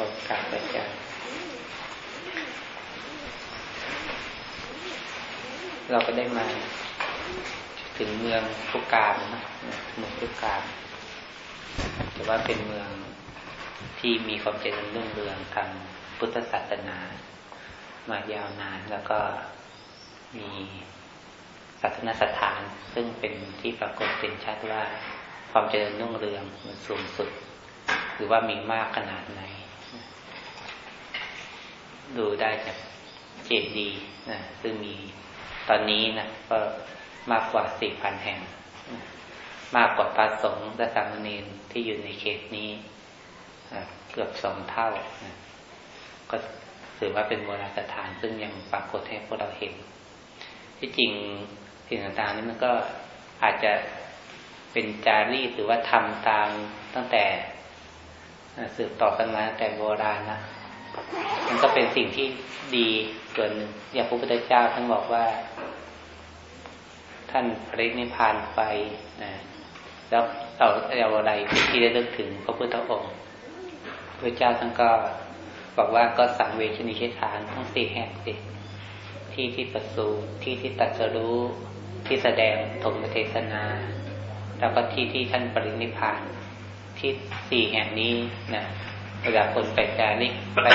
ขอการประจาเราก็ได้มาถึงเมืองพุการนะเมืองพุการแต่ว่าเป็นเมืองที่มีความเจริญรุ่งเรืองทางพุทธศาสนา มายาวนาน แล้วก็มีศาสนสถาน ซึ่งเป็นที่ปรากฏเป็นชัดว่าความเจริญรุ่งเรืองมันสูงสุด หรือว่ามีมากขนาดไหน ดูได้จากเจดีนะซึ่งมีตอนนี้นะก็มากกว่าสี่พันแห่ง มากกว่าพระสงฆ์และสามเณรที่อยู่ในเขตนี้เกือบสองเท่า ก็ถือว่าเป็นโบราณสถานซึ่งยังปรากฏให้พวกเราเห็น ที่จริงสิ่งต่างๆนี้มันก็อาจจะเป็นจารีตหรือว่าทำตามตั้งแต่สืบต่อกันมาแต่โบราณนะ มันก็เป็นสิ่งที่ดีส่วนหนึ่งอย่างพระพุทธเจ้าท่านบอกว่า ท่านปรินิพานไปนะแล้วเราเอาอะไรที่ได้เลิกถึงพระพุทธองค์พระเจ้าท่านก็บอกว่าก็สังเวชนิเชฐานทั้งสี่แห่งสิที่ที่ประสูที่ที่ตัดสรู้ที่แสดงธรรมเทศนา แล้วก็ที่ที่ท่านปรินิพานที่สี่แห่งนี้นะ เวลาคนไปจาริกไป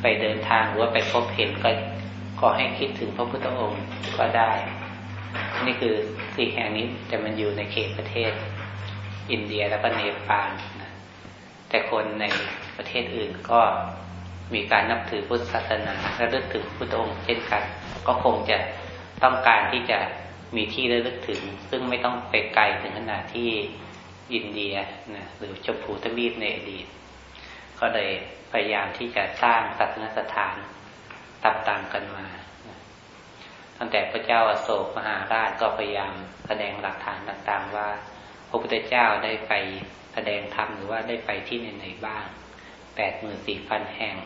ไปเดินทางหรือว่าไปพบเห็นก็ขอให้คิดถึงพระพุทธองค์ก็ได้ นี่คือสี่แห่งนี้จะมันอยู่ในเขตประเทศ อินเดียแล้วก็เนปาลนะแต่คนในประเทศอื่นก็มีการนับถือพุทธศาสนาและลึกถึงพุทธองค์เช่นกัน ก็คงจะต้องการที่จะมีที่ระลึกถึง ซึ่งไม่ต้องไปไกลถึงขนาดที่อินเดียนะหรือชมพูทวีปในอดีต ก็เลยพยายามที่จะสร้างศาสนสถานต่ามๆกันมา ตั้งแต่พระเจ้าอาโศกมหาราชก็พยายามแสดงหลักฐานต่างๆ ว่าพระพุทธเจ้าได้ไปแสดงธรรมหรือว่าได้ไปที่ไหนๆบ้างแปดหมื่นสี่พันแห่ง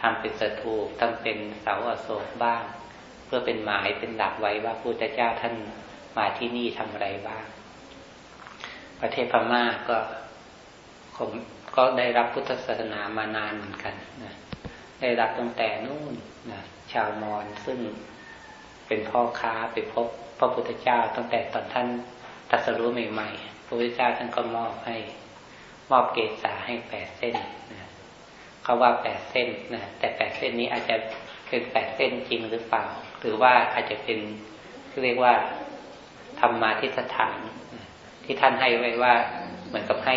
ทำเป็นสถูปทำเป็นเสาอโศกบ้าง เพื่อเป็นหมายเป็นหลักไว้ว่าพระพุทธเจ้าท่านมาที่นี่ทำอะไรบ้าง ประเทศพม่าก็คง ก็ได้รับพุทธศาสนามานานเหมือนกันนะได้รับตั้งแต่นู่นนะชาวมอญซึ่งเป็นพ่อค้าไปพบพระพุทธเจ้า ตั้งแต่ตอนท่านตัดสรู้ใหม่ๆพระพุทธเจ้าท่านก็มอบให้มอบเกศาให้แปดเส้นนะเขาว่าแปดเส้นนะแต่แปดเส้นนี้อาจจะเป็นแปดเส้นจริงหรือเปล่า หรือว่าอาจจะเป็นเรียกว่าธรรมาทิฏฐาน ที่ท่านให้ไว้ว่าเหมือนกับให้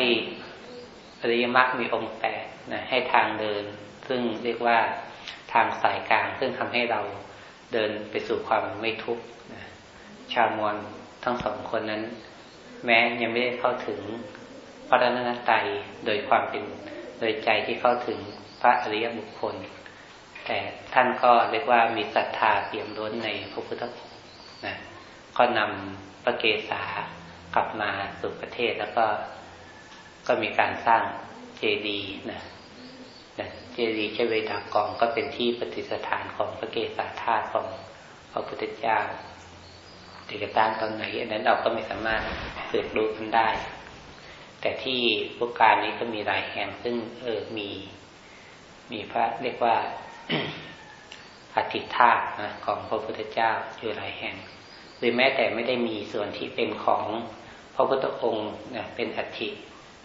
อริยมรรคมีองค์แปดนะให้ทางเดิน ซึ่งเรียกว่าทางสายกลาง ซึ่งทำให้เราเดินไปสู่ความไม่ทุกข์นะชาวมวลทั้งสองคนนั้น แม้ยังไม่ได้เข้าถึงพระรัตนตรัยโดยความเป็นโดยใจที่เข้าถึงพระอริยบุคคล แต่ท่านก็เรียกว่ามีศรัทธาเปี่ยมล้นในพระพุทธองค์นะก็นำพระเกศากลับมาสู่ประเทศแล้วก็ ก็มีการสร้างเจดีย์นะเจดีย์เชเวดากองก็เป็นที่ปฏิสถานของพระเกศาธาตุของพระพุทธเจ้าจะกตั้งตอนไหนอันนั้นเราก็ไม่สามารถสืบรู้กันได้ แต่ที่พวกการนี้ก็มีหลายแห่งซึ่งเออมี มีพระเรียกว่าอธิธาตุนะของพระพุทธเจ้าอยู่หลายแห่ง หรือแม้แต่ไม่ได้มีส่วนที่เป็นของพระพุทธองค์นะเป็นอธิ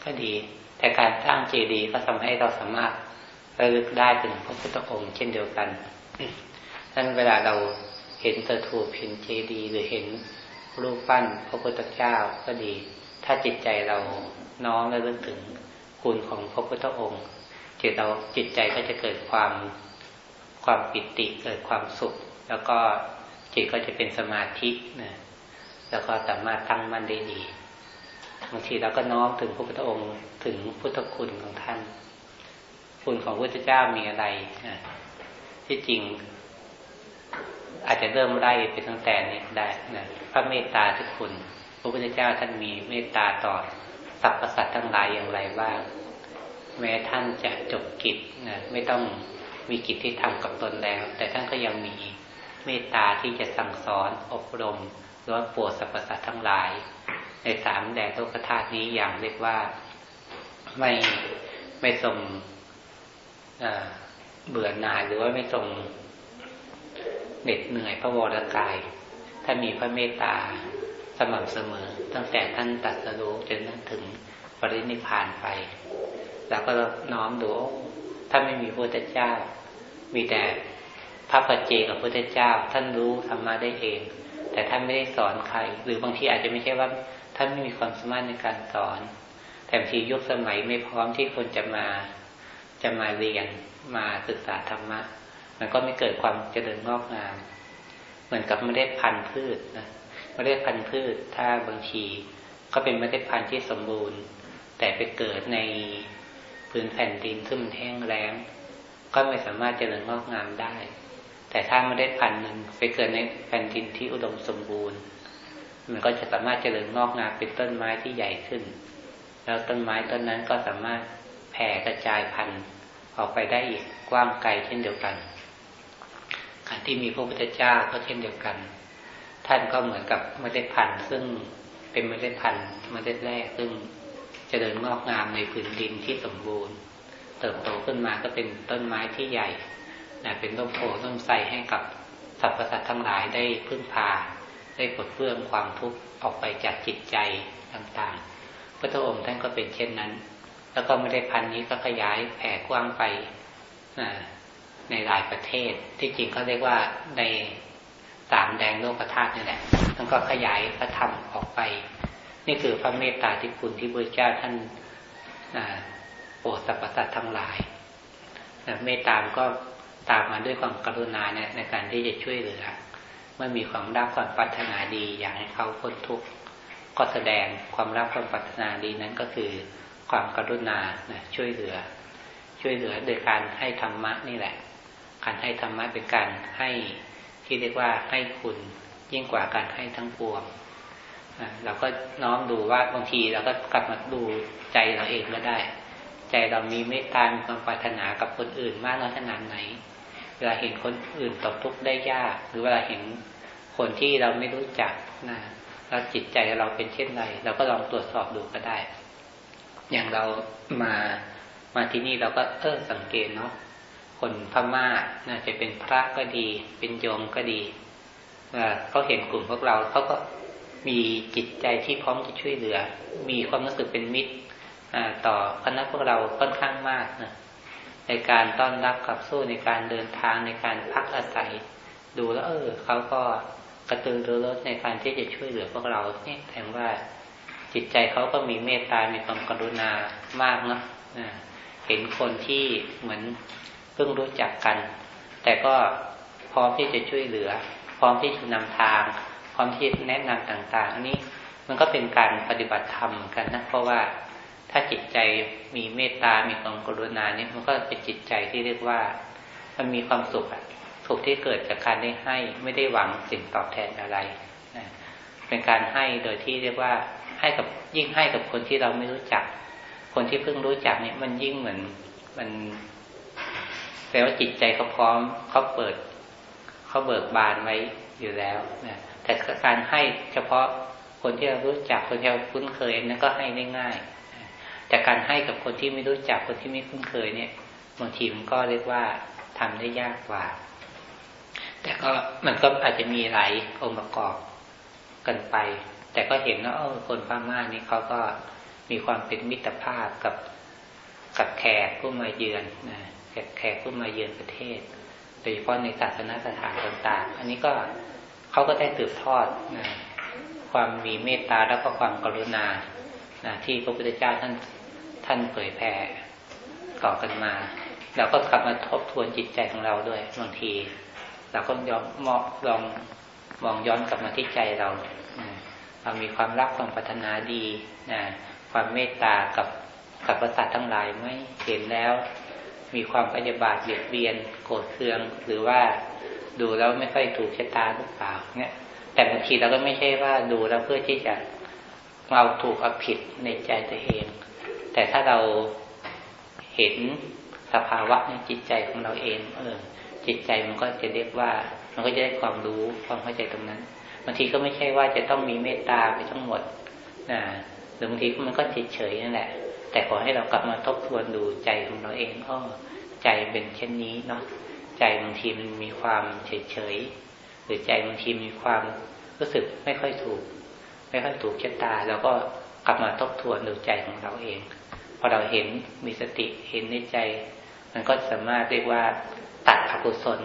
ก็ดี แต่การสร้างเจดีย์ก็ทำให้เราสามารถระลึกได้ถึงพระพุทธองค์เช่นเดียวกันนั้นเวลาเราเห็นตะถูปเห็นเจดีย์หรือเห็นรูปปั้นพระพุทธเจ้าก็ดี ถ้าจิตใจเราน้อมระลึกถึงคุณของพระพุทธองค์จิตเราจิตใจก็จะเกิดความความปิติเกิดความสุข แล้วก็จิตก็จะเป็นสมาธินะแล้วก็สามารถตั้งมั่นได้ดี บางทีเราก็น้อมถึงพระพุทธองค์ถึงพุทธคุณของท่าน คุณของพระพุทธเจ้ามีอะไรที่จริง อาจจะเริ่มไล่ไปตั้งแต่นี้ได้นะพระเมตตาที่คุณ พระพุทธเจ้าท่านมีเมตตาต่อสรรพสัตว์ทั้งหลายอย่างไรบ้างแม้ท่านจะจบกิจนะไม่ต้องมีกิจที่ทำกับตนแล้ว แต่ท่านก็ยังมีเมตตาที่จะสั่งสอนอบรมหรือว่าปวดสรรพสัตว์ทั้งหลาย ในสามแดนโลกธาตุนี้อย่างเรียกว่าไม่ไม่สมเบื่อหน่ายหรือว่าไม่ทรงเหน็ดเหนื่อยพระวรกาย ถ้ามีพระเมตตาสม่ำเสมอ ตั้งแต่ท่านตัดสรู้จนถึงปรินิพานไป แล้วก็น้อมดูถ้าไม่มีพระพุทธเจ้า มีแต่พระปัจเจกับพระพุทธเจ้า ท่านรู้ธรรมะได้เอง แต่ท่านไม่ได้สอนใคร หรือบางทีอาจจะไม่ใช่ว่าานไม่มีความสามารถในการสอนแต่บางทียุคสมัยไม่พร้อมที่คนจะมาจะมาเรียนมาศึกษาธรรมะ มันก็ไม่เกิดความเจริญงอกงาม เหมือนกับไม่ได้พันธุ์พืชนะไม่ได้พันธุ์พืช ถ้าบางทีก็เป็นไม่ได้พันธุ์ที่สมบูรณ์ แต่ไปเกิดในพื้นแผ่นดินซึ่งมันแห้งแล้ง ก็ไม่สามารถเจริญงอกงามได้ แต่ถ้าไม่ได้พันธุ์หนึ่งไปเกิดในแผ่นดินที่อุดมสมบูรณ์ มันก็จะสามารถเจริญงอกงามเป็นต้นไม้ที่ใหญ่ขึ้น แล้วต้นไม้ต้นนั้นก็สามารถแผ่กระจายพันธุ์ออกไปได้อีกกว้างไกลเช่นเดียวกัน การที่มีพระพุทธเจ้าก็เช่นเดียวกัน ท่านก็เหมือนกับเมล็ดพันธุ์ ซึ่งเป็นเมล็ดพันธุ์เมล็ดแรกซึ่งจเจริญงอกงามในพื้นดินที่สมบูรณ์ เติบโตขึ้นมาก็เป็นต้นไม้ที่ใหญ่นะเป็นต้นโพต้นไทรให้กับสรรพสัตว์ทั้งหลายได้พึ่งพา ได้ปลดเปลื้องความทุกข์ออกไปจากจิตใจต่างๆ พระองค์ท่านก็เป็นเช่นนั้น แล้วก็ไม่ได้พันนี้ก็ขยายแผ่กว้างไปในหลายประเทศ ที่จริงเขาเรียกว่าในสามแดงโลกธาตุนี่แหละท่านก็ขยายพระธรรมออกไป นี่คือพระเมตตาที่คุณที่พระเจ้าท่านโปรดสรรพสัตว์ทั้งหลายเมตตามก็ตามมาด้วยความกรุณาเนี่ยในการที่จะช่วยเหลือ มื่อมีความรักความปรารถนาดี อยากให้เขาพ้นทุกข์ก็แสดงความรักความปรารถนาดีนั้นก็คือความกรุณานะช่วยเหลือ ช่วยเหลือโดยการให้ธรรมะนี่แหละ การให้ธรรมะเป็นการให้ที่เรียกว่าให้คุณยิ่งกว่าการให้ทั้งปวงเราก็น้อมดูว่าบางทีเราก็กลับมาดูใจเราเองก็ได้ ใจเรามีเมตตามีความปรารถนากับคนอื่นมากน้อยขนาดไหน เวลาเห็นคนอื่นตกทุกข์ได้ยาก หรือเวลาเห็น คนที่เราไม่รู้จักนะแล้วจิตใจเราเป็นเช่นไรเราก็ลองตรวจสอบดูก็ได้ อย่างเรามามาที่นี่เราก็เออสังเกตเนาะคนพม่าน่าจะเป็นพระก็ดี เป็นโยมก็ดีเขาเห็นกลุ่มพวกเราเขาก็มีจิตใจที่พร้อมจะช่วยเหลือ มีความรู้สึกเป็นมิตรต่อคณะพวกเราค่อนข้างมากนะในการต้อนรับขับสู้ในการเดินทางในการพักอาศัย ดูแล้วเออเขาก็ กระตือรือร้นในการที่จะช่วยเหลือพวกเราเนี่ยแทนว่าจิตใจเขาก็มีเมตตา มีความกรุณามากนะเห็นคนที่เหมือนเพิ่งรู้จักกัน แต่ก็พร้อมที่จะช่วยเหลือ พร้อมที่จะนำทาง พร้อมที่แนะนำต่าง ๆ อันนี้มันก็เป็นการปฏิบัติธรรมกันนะ เพราะว่าถ้าจิตใจมีเมตตา มีความกรุณาเนี่ยมันก็เป็นจิตใจที่เรียกว่า มันมีความสุขอะ สุขที่เกิดจากการได้ให้ไม่ได้หวังสิ่งตอบแทนอะไรนะเป็นการให้โดยที่เรียกว่าให้กับยิ่งให้กับคนที่เราไม่รู้จัก คนที่เพิ่งรู้จักเนี่ยมันยิ่งเหมือนมันแปลว่าจิตใจเขาพร้อมเขาเปิดเขาเบิกบานไว้อยู่แล้วนะแต่การให้เฉพาะคนที่เรารู้จักคนที่เราคุ้นเคยนั่นก็ให้ได้ง่ายแต่การให้กับคนที่ไม่รู้จักคนที่ไม่คุ้นเคยเนี่ยบางทีมันก็เรียกว่าทำได้ยากกว่า แต่ก็มันก็อาจจะมีหลายองค์ประกอบกันไป แต่ก็เห็นว่าคนพม่านี่เขาก็มีความเป็นมิตรภาพกับกับแขกผู้มาเยือนนะแขกแขกผู้มาเยือนประเทศ โดยเฉพาะในศาสนาสถานต่างๆ อันนี้ก็เขาก็ได้สืบทอดนะความมีเมตตาแล้วก็ความกรุณานะที่พระพุทธเจ้าท่านท่านเผยแผ่ต่อกันมา เราก็กลับมาทบทวนจิตใจของเราด้วยบางที เราก็ยอมมองลองมองย้อนกลับมาที่ใจเราเรามีความรักความปรารถนาดีนะความเมตตากับกับประสาททั้งหลายไม่เห็นแล้ว มีความพยาบาทเบียดเบียน โกรธเคือง หรือว่าดูแล้วไม่ค่อยถูกชะตาหรือเปล่าเนี่ย แต่บางทีเราก็ไม่ใช่ว่าดูแล้วเพื่อที่จะเราถูกเอาผิดในใจตัวเอง แต่ถ้าเราเห็นสภาวะในจิตใจของเราเอง เออ จิตใจมันก็จะเรียกว่า มันก็จะได้ความรู้ความเข้าใจตรงนั้นบางทีก็ไม่ใช่ว่าจะต้องมีเมตตาไปทั้งหมดนะหรือบางทีมันก็เฉยเฉยนั่นแหละ แต่ขอให้เรากลับมาทบทวนดูใจของเราเองอ้อใจเป็นเช่นนี้เนาะใจบางทีมันมีความเฉยเฉยหรือใจบางทีมีความรู้สึกไม่ค่อยถูก ไม่ค่อยถูกชะตาแล้วก็กลับมาทบทวนดูใจของเราเองพอเราเห็นมีสติเห็นในใจ มันก็สามารถเรียกว่า ตัดอกุศล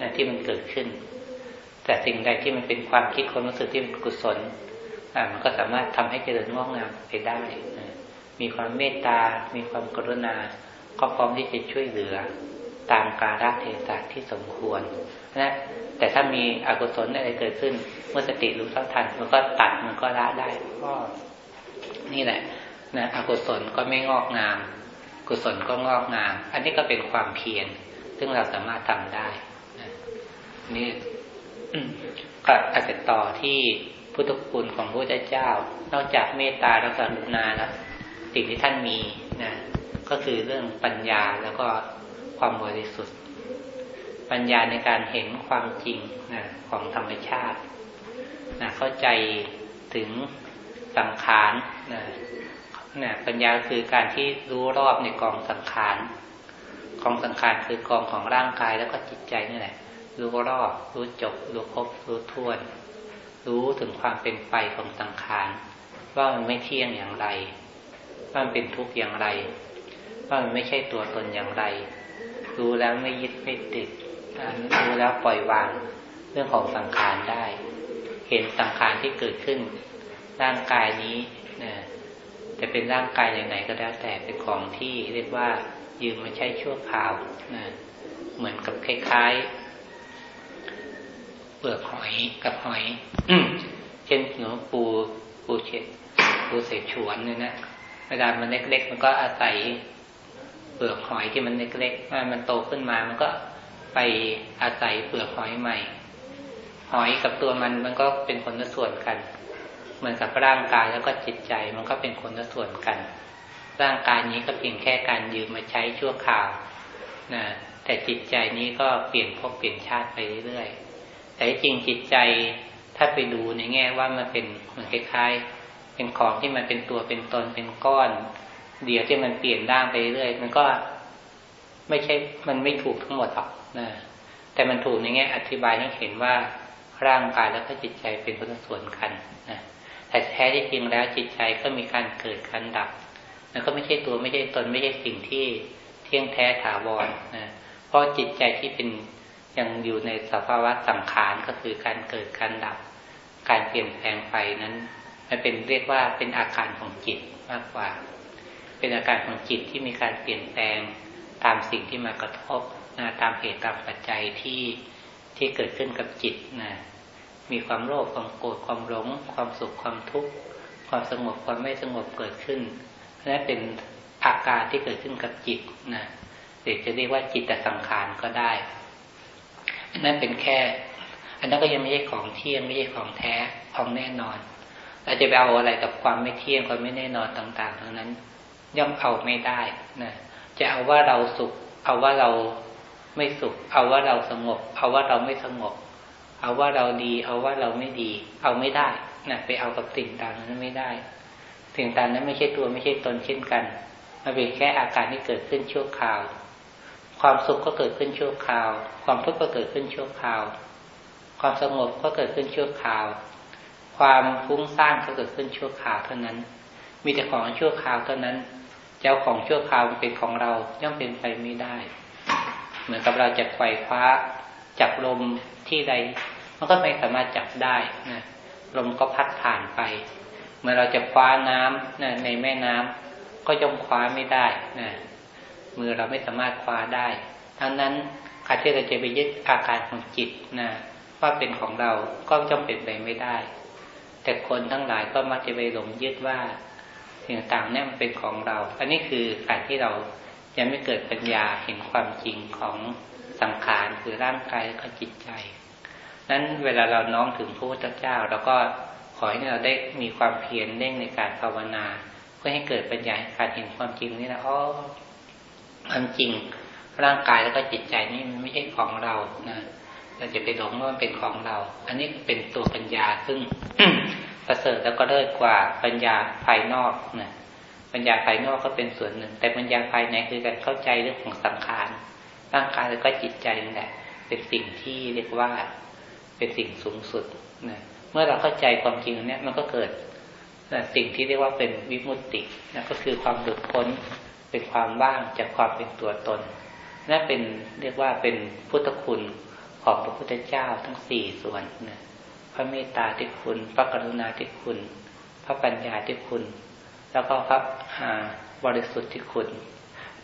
นะที่มันเกิดขึ้น แต่สิ่งใดที่มันเป็นความคิดความรู้สึกที่เป็นกุศลอ่ามันก็สามารถทำให้เจริญงอกงามไปได้ มีความเมตตา มีความกรุณา ก็พร้อมที่จะช่วยเหลือตามกาลเทศะที่สมควรนะแต่ถ้ามีอกุศลอะไรเกิดขึ้น เมื่อสติรู้เท่าทัน มันก็ตัดมันก็ละได้ก็นี่แหละนะอกุศลก็ไม่งอกงาม กุศลก็งอกงาม อันนี้ก็เป็นความเพียร ซึ่งเราสามารถทำได้นะนี่ก็อาจจะต่อที่พุทธคุณของพระพุทธเจ้า นอกจากเมตตาและกรุณาแล้วสิ่งที่ท่านมีนะก็คือเรื่องปัญญาแล้วก็ความบริสุทธิ์ ปัญญาในการเห็นความจริงนะของธรรมชาตินะเข้าใจถึงสังขารนะนะปัญญาคือการที่รู้รอบในกองสังขาร กองสังขารคือกองของร่างกายแล้วก็จิตใจนี่แหละ รู้รอบ รู้จบ รู้ครบ รู้ท่วนรู้ถึงความเป็นไปของสังขารว่ามันไม่เที่ยงอย่างไร ว่ามันเป็นทุกข์อย่างไร ว่ามันไม่ใช่ตัวตนอย่างไร รู้แล้วไม่ยึดไม่ติดรู้แล้วปล่อยวางเรื่องของสังขารได้ เห็นสังขารที่เกิดขึ้น ร่างกายนี้นะจะเป็นร่างกายอย่างไหนก็แล้วแต่เป็นของที่เรียกว่า ยืมมาใช้ชั่วคราวนะเหมือนกับคล้ายๆ เปลือกหอยกับหอยเช่นหนูปูปูเฉดปูเสฉวนเนี่ยนะเวลามันเล็กๆ มันก็อาศัยเปลือกหอยที่มันเล็กๆมันโตขึ้นมา มันก็ไปอาศัยเปลือกหอยใหม่ หอยกับตัวมันมันก็เป็นคนละส่วนกัน เหมือนกับร่างกายแล้วก็จิตใจมันก็เป็นคนละส่วนกัน ร่างกายนี้ก็เพียงแค่การยืมมาใช้ชั่วคราวนะแต่จิตใจนี้ก็เปลี่ยนพบเปลี่ยนชาติไปเรื่อยๆแต่จริงจิตใจถ้าไปดูในแง่ว่ามันเป็นเหมือนคล้ายๆ เป็นของที่มันเป็นตัวเป็นตนเป็นก้อน เดี๋ยวที่มันเปลี่ยนร่างไปเรื่อยมันก็ไม่ใช่มันไม่ถูกทั้งหมดหรอกนะแต่มันถูกในแง่อธิบายให้เห็นว่าร่างกายแล้วก็จิตใจเป็นคนละส่วนกันนะแต่แท้ที่จริงแล้วจิตใจก็มีการเกิดการดับ มันก็ไม่ใช่ตัวไม่ใช่ตนไม่ใช่สิ่งที่เที่ยงแท้ถาวรนะเพราะจิตใจที่เป็นยังอยู่ในสภาวะสังขารก็คือการเกิดการดับ การเปลี่ยนแปลงไปนั้นมันเป็นเรียกว่าเป็นอาการของจิตมากกว่า เป็นอาการของจิตที่มีการเปลี่ยนแปลงตามสิ่งที่มากระทบนะตามเหตุตามปัจจัยที่ที่เกิดขึ้นกับจิตนะมีความโลภความโกรธความหลง ความสุขความทุกข์ความสงบความไม่สงบเกิดขึ้น นั่นเป็นอาการที่เกิดขึ้นกับจิตนะหรือจะเรียกว่าจิตแต่สังขารก็ได้ นั่นเป็นแค่ อันนั้นก็ยังไม่ใช่ของเที่ยงไม่ใช่ของแท้ของแน่นอน เราจะไปเอาอะไรกับความไม่เที่ยงความไม่แน่นอนต่างๆทั้งนั้น ย่อมเอาไม่ได้นะจะเอาว่าเราสุข เอาว่าเราไม่สุข เอาว่าเราสงบ เอาว่าเราไม่สงบ เอาว่าเราดี เอาว่าเราไม่ดี เอาไม่ได้นะไปเอากับสิ่งต่างนั้นไม่ได้ สิ่งต่างนั้นไม่ใช่ตัวไม่ใช่ตนเช่นกัน มันเป็นแค่อาการที่เกิดขึ้นชั่วคราว ความสุขก็เกิดขึ้นชั่วคราว ความทุกข์ก็เกิดขึ้นชั่วคราว ความสงบก็เกิดขึ้นชั่วคราว ความฟุ้งซ่านก็เกิดขึ้นชั่วคราวเท่านั้น มีแต่ของชั่วคราวเท่านั้น เจ้าของชั่วคราวเป็นของเราย่อมเป็นไปไม่ได้ เหมือนกับเราจะไขว่คว้าจับลมที่ใด มันก็ไม่สามารถจับได้นะลมก็พัดผ่านไป เมื่อเราจะคว้าน้ำนะในแม่น้ำก็ย่อมคว้าไม่ได้นะมือเราไม่สามารถคว้าได้ ทั้งนั้นการที่เราจะไปยึดอาการของจิตนะว่าเป็นของเราก็จำเป็นไปไม่ได้ แต่คนทั้งหลายก็มักจะไปหลงยึดว่าสิ่งต่างเนี่ยมันเป็นของเรา อันนี้คือการที่เรายังไม่เกิดปัญญาเห็นความจริงของสังขารคือร่างกายและจิตใจนั้นเวลาเราน้อมถึงพระพุทธเจ้าเราก็ ขอให้เราได้มีความเพียรเร่งในการภาวนา เพื่อให้เกิดปัญญาการเห็นความจริงนี่นะอ๋อความจริงร่างกายแล้วก็จิตใจนี่มันไม่ใช่ของเรานะเราจะไปหลงว่ามันเป็นของเรา อันนี้เป็นตัวปัญญาซึ่งประเสริฐแล้วก็เลิศกว่าปัญญาภายนอกนะปัญญาภายนอกก็เป็นส่วนหนึ่ง แต่ปัญญาภายในคือการเข้าใจเรื่องของสังขารร่างกายแล้วก็จิตใจนั่แหละเป็นสิ่งที่เรียกว่าเป็นสิ่งสูงสุดนะ เมื่อเราเข้าใจความจริงตรงนี้มันก็เกิดสิ่งที่เรียกว่าเป็นวิมุตตินะก็คือความหลุดพ้นเป็นความว่างจากความเป็นตัวตนนั่นเป็นเรียกว่าเป็นพุทธคุณของพระพุทธเจ้าทั้งสี่ส่วนนะพระเมตตาที่คุณ พระกรุณาที่คุณ พระปัญญาที่คุณ แล้วก็พระาบริสุทธิ์ที่คุณ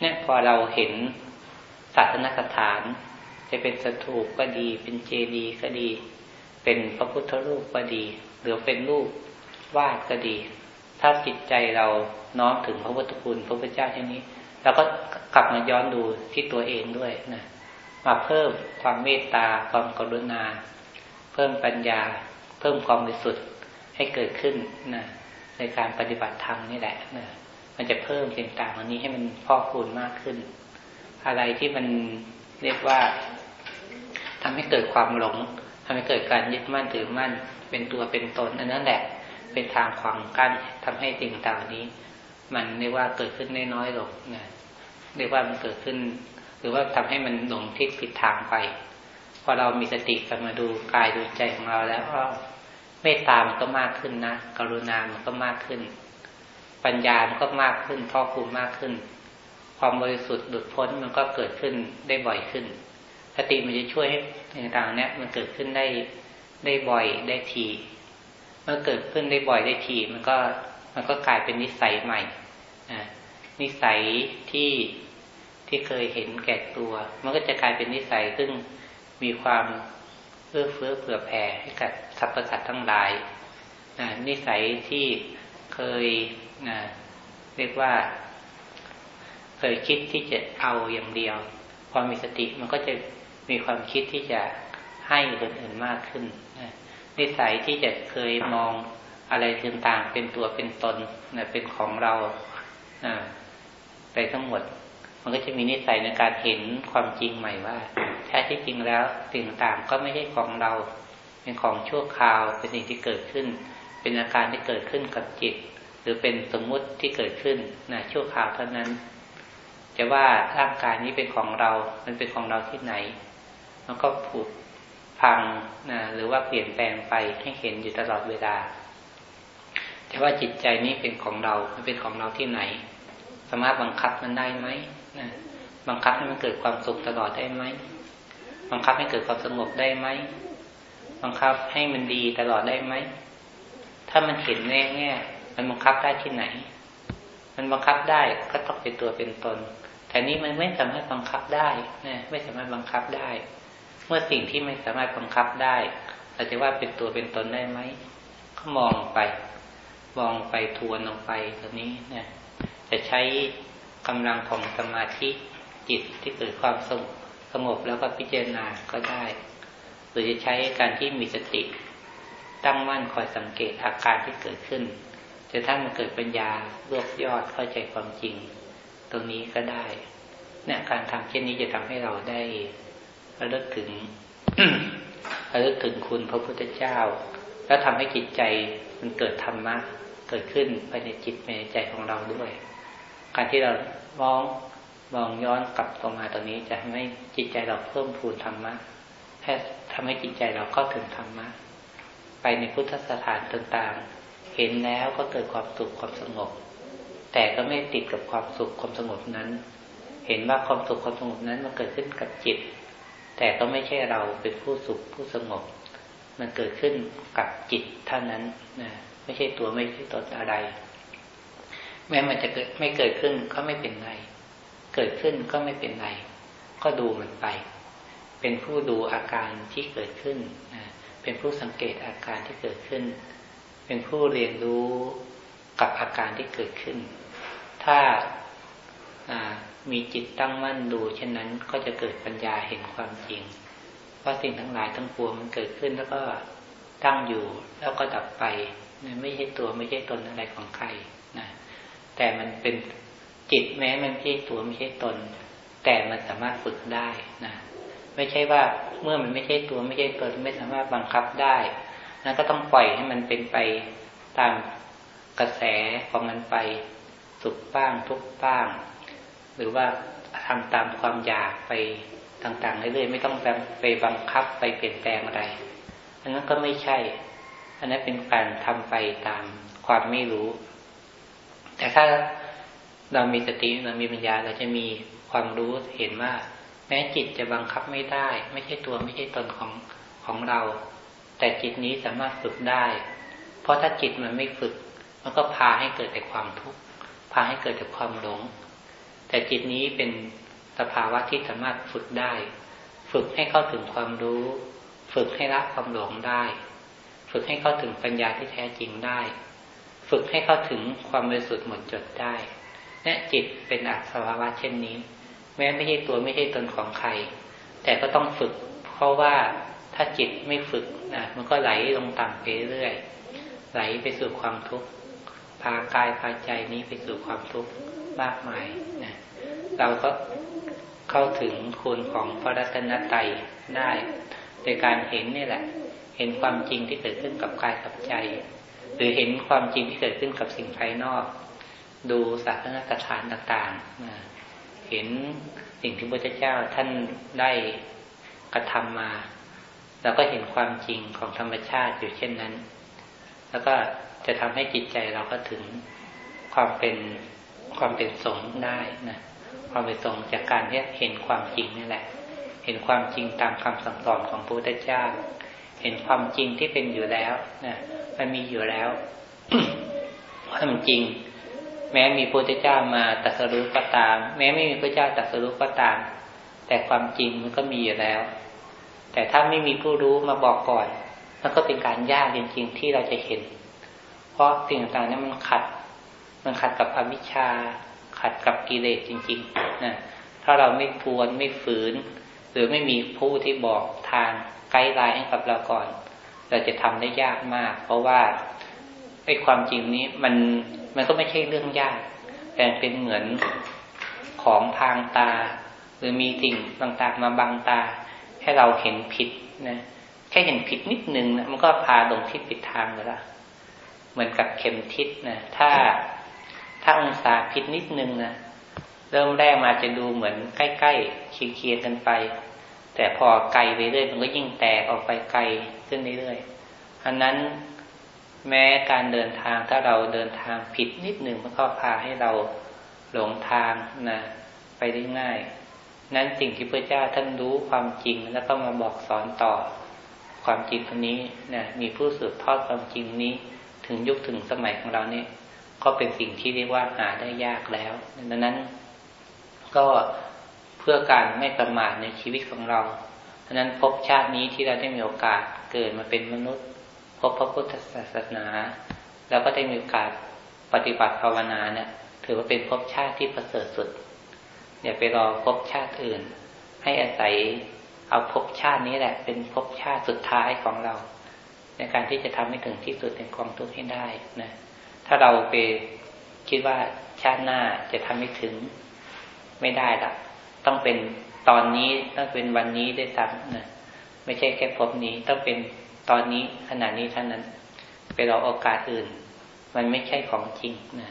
เนี่ยพอเราเห็นศาสนสถาน จะเป็นสถูปก็ดี เป็นเจดีย์ก็ดี เป็นพระพุทธรูปก็ดี หรือเป็นรูปวาดก็ดี ถ้าจิตใจเราน้อมถึงพระพุทธคุณพระพุทธเจ้าเช่นนี้เราก็กลับมาย้อนดูที่ตัวเองด้วยนะมาเพิ่มความเมตตาความกรุณา เพิ่มปัญญา เพิ่มความบริสุทธิ์ให้เกิดขึ้นนะในการปฏิบัติธรรมนี่แหละนะมันจะเพิ่มสิ่งต่างเหล่านี้ให้มันพอกพูนมากขึ้น อะไรที่มันเรียกว่าทำให้เกิดความหลง ทำให้เกิดการยึดมั่นถือมั่น เป็นตัวเป็นตน อันนั้นแหละเป็นทางขวางกั้นทำให้สิ่งต่างนี้ มันเรียกว่าเกิดขึ้นได้น้อยลงนะเรียกว่ามันเกิดขึ้น หรือว่าทำให้มันหลงทิศผิดทางไปพอเรามีสติกลับมาดูกายดูใจของเราแล้วก็เมตตามันก็มากขึ้นนะกรุณามันก็มากขึ้น ปัญญามันก็มากขึ้นพ่อคูณมากขึ้น ความบริสุทธิ์หลุดพ้นมันก็เกิดขึ้นได้บ่อยขึ้น สติมันจะช่วยให้ ต่างๆเนี้ยมันเกิดขึ้นได้ได้บ่อยได้ทีเมื่อเกิดขึ้นได้บ่อยได้ที มันก็มันก็กลายเป็นนิสัยใหม่นิสัยที่ที่เคยเห็นแก่ตัว มันก็จะกลายเป็นนิสัยซึ่งมีความเอื้อเฟื้อเผื่อแผ่ให้กับสรรพสัตว์ทั้งหลายนะนิสัยที่เคยนะเรียกว่า เคยคิดที่จะเอาอย่างเดียว พอมีสติมันก็จะ มีความคิดที่จะให้คนอื่นมากขึ้นนิสัยที่จะเคยมองอะไรต่างๆเป็นตัวเป็นตนนะเป็นของเราไปทั้งหมด มันก็จะมีนิสัยในการเห็นความจริงใหม่ว่าแท้ที่จริงแล้วสิ่งต่างก็ไม่ใช่ของเรา เป็นของชั่วคราวเป็นสิ่งที่เกิดขึ้น เป็นอาการที่เกิดขึ้นกับจิต หรือเป็นสมมุติที่เกิดขึ้นนะชั่วคราวเท่านั้น จะว่าร่างกายนี้เป็นของเรา มันเป็นของเราที่ไหน มันก็ผุพังนะหรือว่าเปลี่ยนแปลงไปให้เห็นอยู่ตลอดเวลา แต่ว่าจิตใจนี้เป็นของเรามันเป็นของเราที่ไหน สามารถบังคับมันได้ไหมนะบังคับให้มันเกิดความสุขตลอดได้ไหมบังคับให้เกิดความสงบได้ไหมบังคับให้มันดีตลอดได้ไหมถ้ามันเห็นแง่แง่มันบังคับได้ที่ไหน มันบังคับได้ก็ต้องเป็นตัวเป็นตน แต่นี้มันไม่สามารถบังคับได้นะไม่สามารถบังคับได้ เมื่อสิ่งที่ไม่สามารถบังคับได้เราจะว่าเป็นตัวเป็นตนได้ไหมก็มองไป มองไปทวนลงไปตัวนี้เนี่ยจะใช้กำลังของสมาธิจิตที่เกิดความสงบสงบแล้วก็พิจารณาก็ได้ หรือจะใช้การที่มีสติ ตั้งมั่นคอยสังเกตอาการที่เกิดขึ้นจะทั้งมันเกิดปัญญารวบยอดเข้าใจความจริง ตรงนี้ก็ได้เนี่ยการทำเช่นนี้จะทำให้เราได้ ระลึกถึงระลึกถึงคุณพระพุทธเจ้า แล้วทำให้จิตใจมันเกิดธรรมะเกิดขึ้นภายในจิตในใจของเราด้วย การที่เรามองมองย้อนกลับตรงมาตรงนี้จะทำให้จิตใจเราเพิ่มพูนธรรมะแค่ทำให้จิตใจเราเข้าถึงธรรมะไปในพุทธสถานต่างๆ เห็นแล้วก็เกิดความสุขความสงบ แต่ก็ไม่ติดกับความสุขความสงบนั้น เห็นว่าความสุขความสงบนั้นมันเกิดขึ้นกับจิต แต่ก็ไม่ใช่เราเป็นผู้สุขผู้สงบ มันเกิดขึ้นกับจิตเท่านั้นนะไม่ใช่ตัวไม่ใช่ตนอะไร แม้มันจะเกิดไม่เกิดขึ้นก็ไม่เป็นไร เกิดขึ้นก็ไม่เป็นไร ก็ดูมันไป เป็นผู้ดูอาการที่เกิดขึ้นเป็นผู้สังเกตอาการที่เกิดขึ้น เป็นผู้เรียนรู้กับอาการที่เกิดขึ้น ถ้า มีจิตตั้งมั่นดูเช่นนั้นก็จะเกิดปัญญาเห็นความจริงว่าสิ่งทั้งหลายทั้งปวงมันเกิดขึ้นแล้วก็ตั้งอยู่แล้วก็ดับไปไม่ใช่ตัวไม่ใช่ตนอะไรของใครนะแต่มันเป็นจิตแม้มันไม่ใช่ตัวไม่ใช่ตน แต่มันสามารถฝึกได้นะไม่ใช่ว่าเมื่อมันไม่ใช่ตัวไม่ใช่ตนไม่สามารถบังคับได้นั้นก็ต้องปล่อยให้มันเป็นไปตามกระแสของมันไปสุขบ้างทุกบ้าง หรือว่าทำตามความอยากไปต่างๆเรื่อยๆไม่ต้องไปบังคับไปเปลี่ยนแปลงอะไร อันนั้นก็ไม่ใช่ อันนั้นเป็นการทำไปตามความไม่รู้ แต่ถ้าเรามีสติเรามีปัญญาเราจะมีความรู้เห็นว่า แม้จิตจะบังคับไม่ได้ ไม่ใช่ตัวไม่ใช่ตนของของเรา แต่จิตนี้สามารถฝึกได้ เพราะถ้าจิตมันไม่ฝึก มันก็พาให้เกิดแต่ความทุกข์พาให้เกิดแต่ความหลง แต่จิตนี้เป็นสภาวะที่สามารถฝึกได้ ฝึกให้เข้าถึงความรู้ ฝึกให้ละความหลงได้ ฝึกให้เข้าถึงปัญญาที่แท้จริงได้ ฝึกให้เข้าถึงความบริสุทธิ์หมดจดได้เนี่ยจิตเป็นอัตภาวะเช่นนี้ แม้ไม่ใช่ตัวไม่ใช่ตนของใคร แต่ก็ต้องฝึก เพราะว่าถ้าจิตไม่ฝึกนะมันก็ไหลลงต่ำไปเรื่อยไหลไปสู่ความทุกข์พากายพาใจนี้ไปสู่ความทุกข์ มากมายนะเราก็เข้าถึงคุณของพระรัตนตรัยได้โดยการเห็นนี่แหละ เห็นความจริงที่เกิดขึ้นกับกายกับใจ หรือเห็นความจริงที่เกิดขึ้นกับสิ่งภายนอก ดูศาสนสถานต่างๆเห็นสิ่งที่พระเจ้าท่านได้กระทำมาแล้วก็เห็นความจริงของธรรมชาติอยู่เช่นนั้น แล้วก็จะทำให้จิตใจเราก็ถึงความเป็น ความเป็นสงได้นะความเป็นสงจากการที่เห็นความจริงนี่แหละ เห็นความจริงตามคำสั่งสอนของพระพุทธเจ้า เห็นความจริงที่เป็นอยู่แล้วนะมันมีอยู่แล้วความจริง แม้มีพระพุทธเจ้ามาตรัสรู้ก็ตาม แม้ไม่มีพระเจ้าตรัสรู้ก็ตาม แต่ความจริงมันก็มีอยู่แล้ว แต่ถ้าไม่มีผู้รู้มาบอกก่อนมันก็เป็นการยากจริงๆที่เราจะเห็น เพราะสิ่งต่างๆนี้มันขัด มันขัดกับอวิชชา ขัดกับกิเลสจริงๆนะถ้าเราไม่ทวนไม่ฝืน หรือไม่มีผู้ที่บอกทางไกด์ไลน์ให้กับเราก่อน เราจะทำได้ยากมาก เพราะว่าไอ้ความจริงนี้มันมันก็ไม่ใช่เรื่องยาก แต่เป็นเหมือนของทางตา หรือมีสิ่งต่างๆมาบังตา ให้เราเห็นผิดนะแค่เห็นผิดนิดนึงนะมันก็พาลงทิศผิดทางเลยละเหมือนกับเข็มทิศนะถ้า ถ้าองศาผิดนิดนึงนะเริ่มแรกมาจะดูเหมือนใกล้ๆเคียงๆกันไป แต่พอไกลไปเรื่อยมันก็ยิ่งแตกออกไปไกลขึ้นเรื่อยๆอันนั้นแม้การเดินทางถ้าเราเดินทางผิดนิดหนึ่งมันก็พาให้เราหลงทางนะไปได้ง่าย นั้นสิ่งที่พระเจ้าท่านรู้ความจริงแล้วก็มาบอกสอนต่อความจริงคนนี้นะมีผู้สืบทอดความจริงนี้ถึงยุคถึงสมัยของเราเนี่ย ก็เป็นสิ่งที่เรียกว่าหาได้ยากแล้วดังนั้น ก็เพื่อการไม่ประมาทในชีวิตของเราดังนั้นพบชาตินี้ที่เราได้มีโอกาสเกิดมาเป็นมนุษย์ พบพระพุทธศาสนาแล้วก็ได้มีโอกาสปฏิบัติภาวนาเนี่ย ถือว่าเป็นพบชาติที่ประเสริฐสุดอย่าไปรอพบชาติอื่น ให้อาศัยเอาพบชาตินี้แหละ เป็นพบชาติสุดท้ายของเรา ในการที่จะทำให้ถึงที่สุดในความทุกข์ให้ได้นะ ถ้าเราไปคิดว่าชาติหน้าจะทำให้ถึงไม่ได้ละต้องเป็นตอนนี้ต้องเป็นวันนี้ได้ซ้ำนะไม่ใช่แค่พบนี้ต้องเป็นตอนนี้ขณะนี้เท่านั้นไปรอโอกาสอื่น มันไม่ใช่ของจริงนะ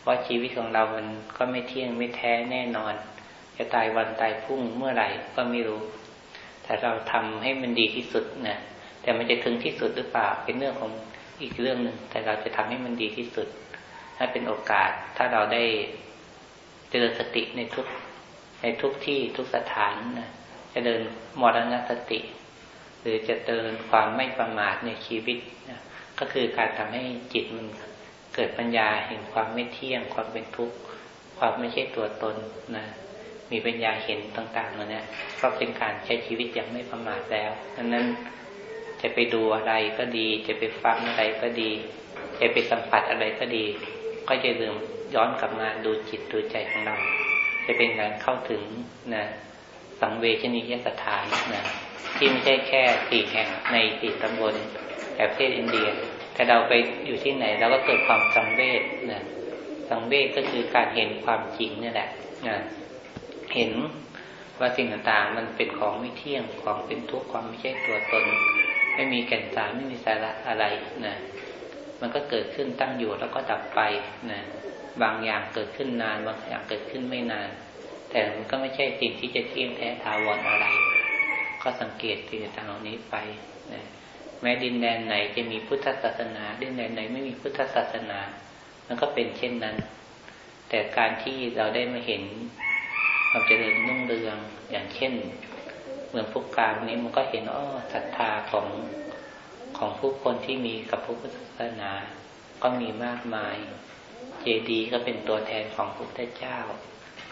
เพราะชีวิตของเรามันก็ไม่เที่ยงไม่แท้แน่นอน จะตายวันตายพรุ่งเมื่อไหร่ก็ไม่รู้ แต่เราทำให้มันดีที่สุดนะแต่มันจะถึงที่สุดหรือเปล่าเป็นเรื่องของ อีกเรื่องหนึ่งแต่เราจะทำให้มันดีที่สุด ถ้าเป็นโอกาสถ้าเราได้เจริญสติในทุกในทุกที่ทุกสถานนะจะเดินมรณสติ หรือจะเดินความไม่ประมาทในชีวิตนะก็คือการทำให้จิตมันเกิดปัญญาเห็นความไม่เที่ยง ความเป็นทุกข์ความไม่ใช่ตัวตนนะมีปัญญาเห็นต่างๆเนี่ยก็เป็นการใช้ชีวิตอย่างไม่ประมาทแล้วดังนั้น จะไปดูอะไรก็ดี จะไปฟังอะไรก็ดี จะไปสัมผัสอะไรก็ดี ก็จะลืมย้อนกลับมาดูจิตดูใจของเรา จะเป็นการเข้าถึงนะสังเวชนียสถานนะที่ไม่ใช่แค่สี่แห่งในสี่ตำบลแประเทศอินเดีย แต่เราไปอยู่ที่ไหนเราก็เกิดความสังเวชนะสังเวชก็คือการเห็นความจริงนี่แหละนะเห็นว่าสิ่งต่างๆ มันเป็นของไม่เที่ยงของเป็นทุกข์ความไม่ใช่ตัวตน ไม่มีแก่นสารไม่มีสาระอะไรนะมันก็เกิดขึ้นตั้งอยู่แล้วก็ดับไปนะบางอย่างเกิดขึ้นนาน บางอย่างเกิดขึ้นไม่นาน แต่มันก็ไม่ใช่สิ่งที่จะเที่ยงแท้ถาวรอะไร ก็สังเกตสิ่งต่างเหล่านี้ไปนะแม้ดินแดนไหนจะมีพุทธศาสนา ดินแดนไหนไม่มีพุทธศาสนา มันก็เป็นเช่นนั้น แต่การที่เราได้มาเห็นความเจริญรุ่งเรืองอย่างเช่น เมืองพุกการนี้มันก็เห็นอ้อศรัทธาของของผู้คนที่มีกับพระพุทธศาสนา ก็มีมากมาย เจดีก็เป็นตัวแทนของพระพุทธเจ้า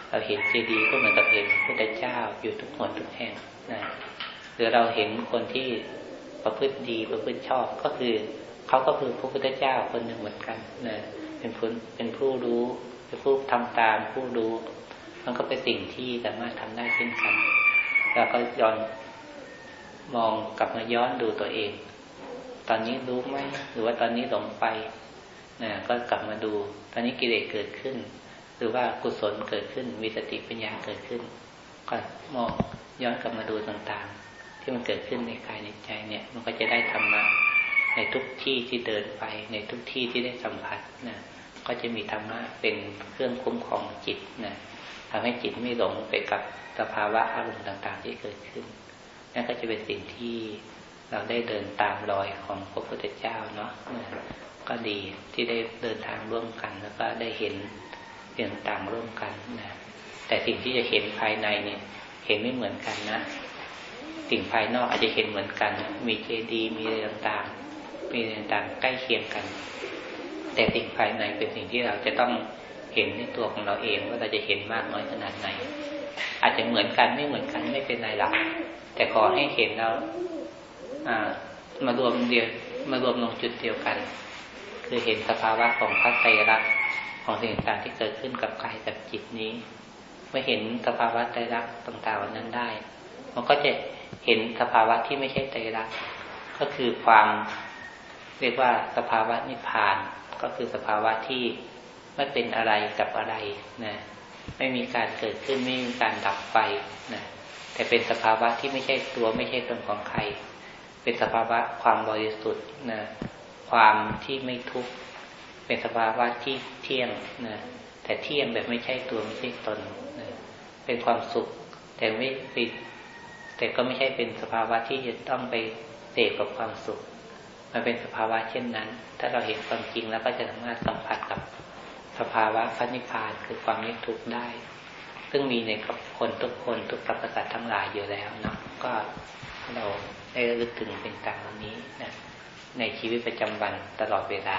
เราเห็นเจดีก็เหมือนกับเห็นพระพุทธเจ้าอยู่ทุกคนทุกแห่งนะหรือเราเห็นคนที่ประพฤติดีประพฤติชอบก็คือเขาก็คือพระพุทธเจ้าคนหนึ่งเหมือนกันนะเป็นผู้เป็นผู้รู้เป็นผู้ทำตามผู้รู้ มันก็เป็นสิ่งที่สามารถทำได้เช่นกัน แล้วก็ย้อนมองกลับมาย้อนดูตัวเอง ตอนนี้รู้ไหมหรือว่าตอนนี้หลงไปนะก็กลับมาดู ตอนนี้กิเลสเกิดขึ้น หรือว่ากุศลเกิดขึ้น มีสติปัญญาเกิดขึ้น ก็มองย้อนกลับมาดูต่างๆ ที่มันเกิดขึ้นในกายในใจเนี่ย มันก็จะได้ธรรมะในทุกที่ที่เดินไป ในทุกที่ที่ได้สัมผัสนะก็จะมีธรรมะเป็นเครื่องคุ้มครองจิตนะ ทำให้จิตไม่หลงไปกับสภาวะอารมณ์ต่าง ๆ ที่เกิดขึ้น นั่นก็จะเป็นสิ่งที่เราได้เดินตามรอยของพระพุทธเจ้าเนาะก็ดีที่ได้เดินทางร่วมกัน แล้วก็ได้เห็นเรื่องต่างร่วมกันนะแต่สิ่งที่จะเห็นภายในเนี่ย เห็นไม่เหมือนกันนะสิ่งภายนอกอาจจะเห็นเหมือนกัน มีเจดีย์มีอะไรต่างๆมีอะไรต่างใกล้เคียงกัน แต่สิ่งภายในเป็นสิ่งที่เราจะต้อง เห็นในตัวของเราเองว่าเราจะเห็นมากน้อยขนาดไหน อาจจะเหมือนกันไม่เหมือนกันไม่เป็นไรหรอกแต่ขอให้เห็นแล้วมารวมเดียวมารวมลงจุดเดียวกัน คือเห็นสภาวะของพระไตรลักษณ์ของสิ่งต่างที่เกิดขึ้นกับกายกับจิตนี้ เมื่อเห็นสภาวะไตรลักษณ์ต่างๆนั้นได้ มันก็จะเห็นสภาวะที่ไม่ใช่ไตรลักษณ์ก็คือความเรียกว่าสภาวะนิพพานก็คือสภาวะที่ ไม่เป็นอะไรกับอะไรนะไม่มีการเกิดขึ้นไม่มีการดับไปนะแต่เป็นสภาวะที่ไม่ใช่ตัวไม่ใช่ตนของใคร เป็นสภาวะความบริสุทธิ์นะความที่ไม่ทุกข์เป็นสภาวะที่เที่ยงนะแต่เที่ยงแบบไม่ใช่ตัวไม่ใช่ตนนะเป็นความสุข แต่ไม่ปิดแต่ก็ไม่ใช่เป็นสภาวะที่จะต้องไปเสพกับความสุข มันเป็นสภาวะเช่นนั้น ถ้าเราเห็นความจริงแล้วก็จะสามารถสัมผัสกับ ภาวะพระนิพพานคือความไม่ทุกข์ได้ ซึ่งมีในกับคนทุกคนทุกสรรพสัตว์ทั้งหลายอยู่แล้วเนาะก็เราได้รึกถึงเป็นต่างวันนี้นะในชีวิตประจำวันตลอดเวลา